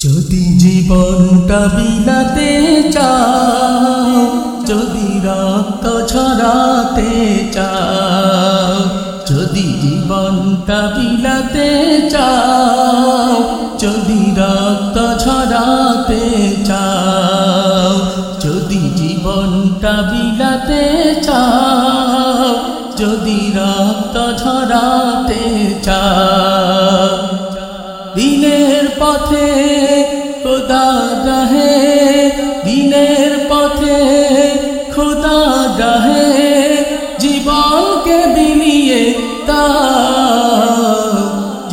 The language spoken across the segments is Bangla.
যদি জীবনটা বিলাতে চাও, যদি রক্ত ছড়াতে চাও, যদি জীবনটা বিলাতে চাও, যদি রক্ত ছড়াতে চাও, যদি জীবনটা বিলাতে চাও, যদি রক্ত ছড়াতে চাও। দিনের পথে খোদা গাহে দিনের পথে খোদা গাহে জীবনকে বিলিয়ে তা।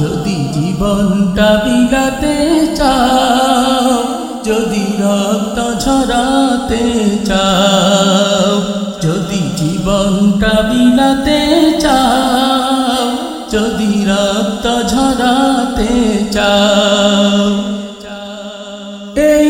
যদি জীবনটা বিলাতে চাও, যদি রক্ত ঝরাতে চাও ঝরাতে চাও। এই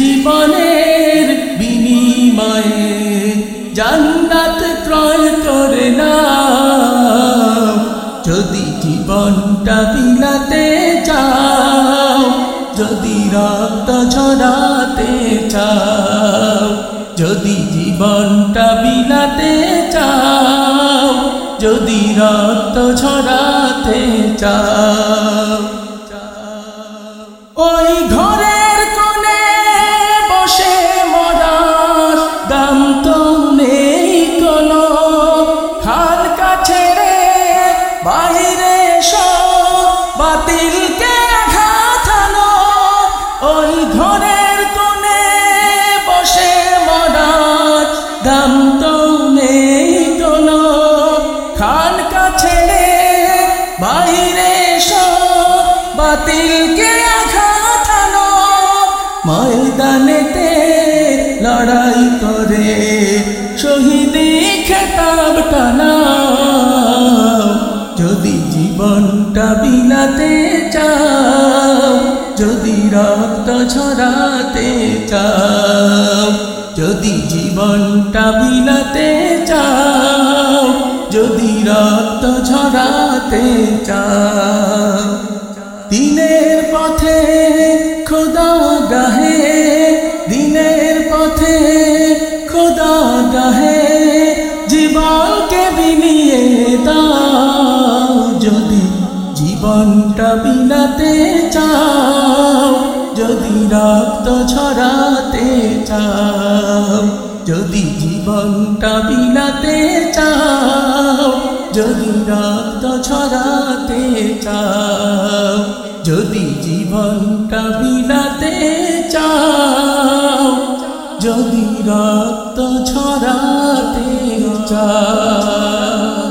জীবনের বিনিময়ে জান্নাত ক্রয় করে না যদি জীবনটা বিলাতে চাও, যদি রক্ত ছড়াতে চাও, যদি জীবনটা বিলাতে চাও, যদি রক্ত ছড়াতে চাও। বাতিলকে আঘাত হানো। ময়দানেতে লড়াই করে। শহীদি খেতাব টানাও। যদি জীবনটা বিলাতে চাও, যদি রক্ত ছড়াতে চাও, যদি জীবনটা বিলাতে চাও, যদি রক্ত ছড়াতে চাও। দিনের পথে খোদা গাহে, দিনের পথে খোদা গাহে, জীবনকে বিলিয়ে দাও। যদি জীবনটা বিলাতে চাও, যদি রক্ত ছড়াতে চাও, যদি জীবনটা বিলাতে চাও, যদি রক্ত ছড়াতে চাও। যদি জীবনটা বিলাতে চাও যদি রক্ত ছড়াতে চাও।